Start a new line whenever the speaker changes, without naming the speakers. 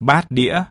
bát đĩa.